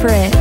for it.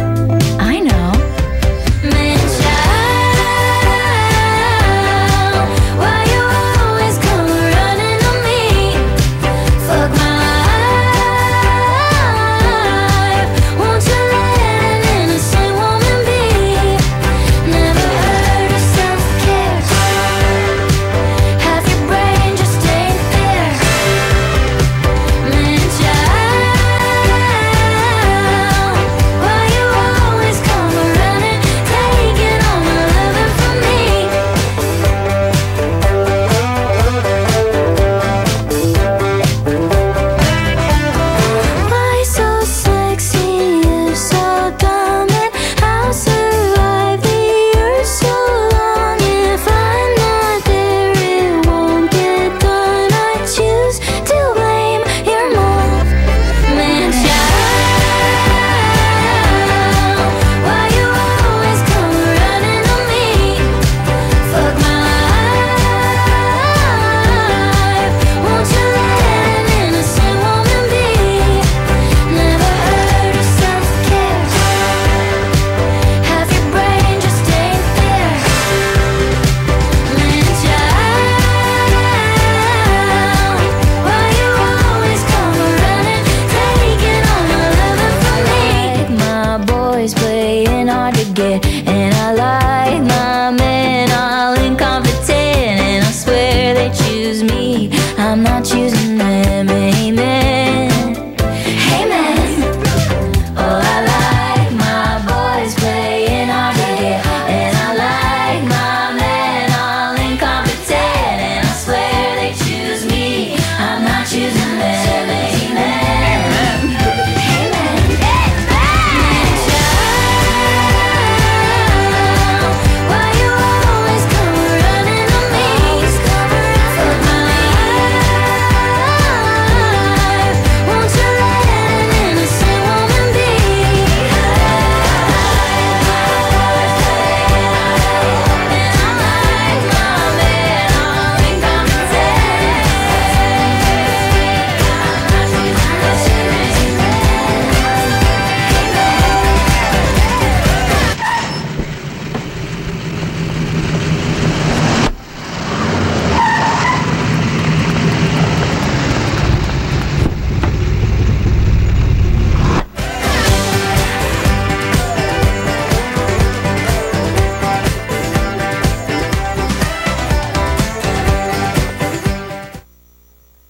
Get,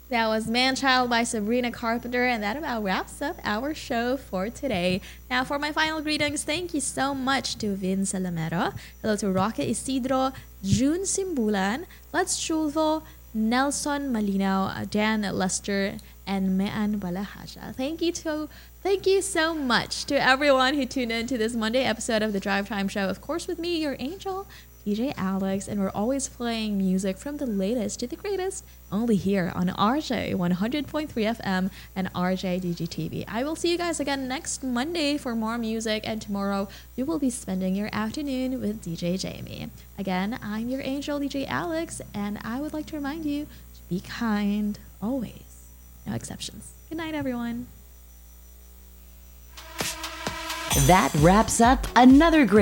That was Man Child by Sabrina Carpenter, and that about wraps up our show for today. Now, for my final greetings, thank you so much to Vin Salamero. Hello to Roque Isidro, June Simbulan, Let's Chulvo, Nelson Malinaw, Dan Lester, and Mean Balahaja. Thank you to thank you so much to everyone who tuned in to this Monday episode of the Drive Time Show. Of course, with me, your angel, DJ Alex, and we're always playing music from the latest to the greatest only here on RJ 100.3 FM and RJ DGTV. I will see you guys again next Monday for more music, and tomorrow you will be spending your afternoon with DJ Jamie. Again, I'm your angel, DJ Alex, and I would like to remind you to be kind always. No exceptions. Good night, everyone. That wraps up another great